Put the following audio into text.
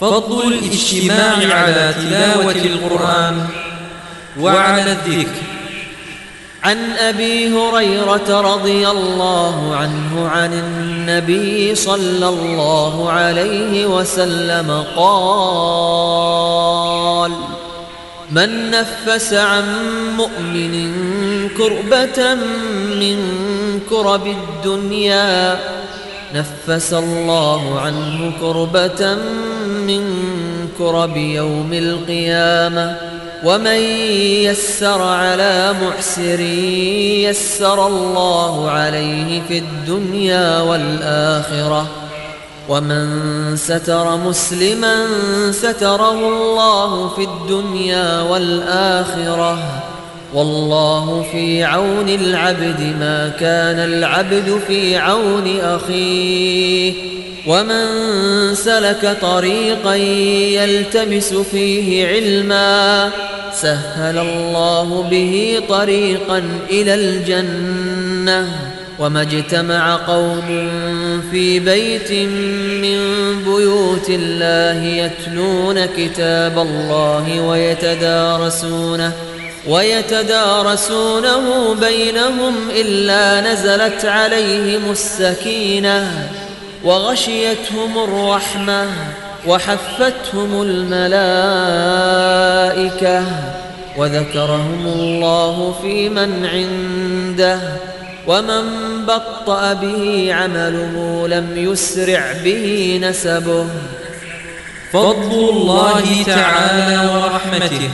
فضل الاجتماع على تلاوة القرآن وعلى الذكر. عن أبي هريرة رضي الله عنه عن النبي صلى الله عليه وسلم قال من نفس عن مؤمن كربة من كرب الدنيا نفس الله عنه كربة من كرب يوم القيامة. ومن يسر على معسر يسر الله عليه في الدنيا والآخرة. ومن ستر مسلما ستره الله في الدنيا والآخرة. والله في عون العبد ما كان العبد في عون أخيه. ومن سلك طريقا يلتمس فيه علما سهل الله به طريقا إلى الجنة. وما اجتمع قوم في بيت من بيوت الله يتلون كتاب الله ويتدارسونه. ويتدارسونه بينهم إلا نزلت عليهم السكينة وغشيتهم الرحمة وحفتهم الملائكة وذكرهم الله في من عنده ومن بطأ به عمله لم يسرع به نسبه فضل الله تعالى ورحمته.